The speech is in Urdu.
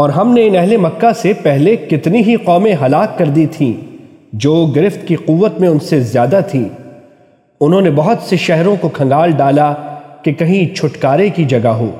اور ہم نے ان اہل مکہ سے پہلے کتنی ہی قومیں ہلاک کر دی تھیں جو گرفت کی قوت میں ان سے زیادہ تھیں۔ انہوں نے بہت سے شہروں کو کھنگال ڈالا کہ کہیں چھٹکارے کی جگہ ہو۔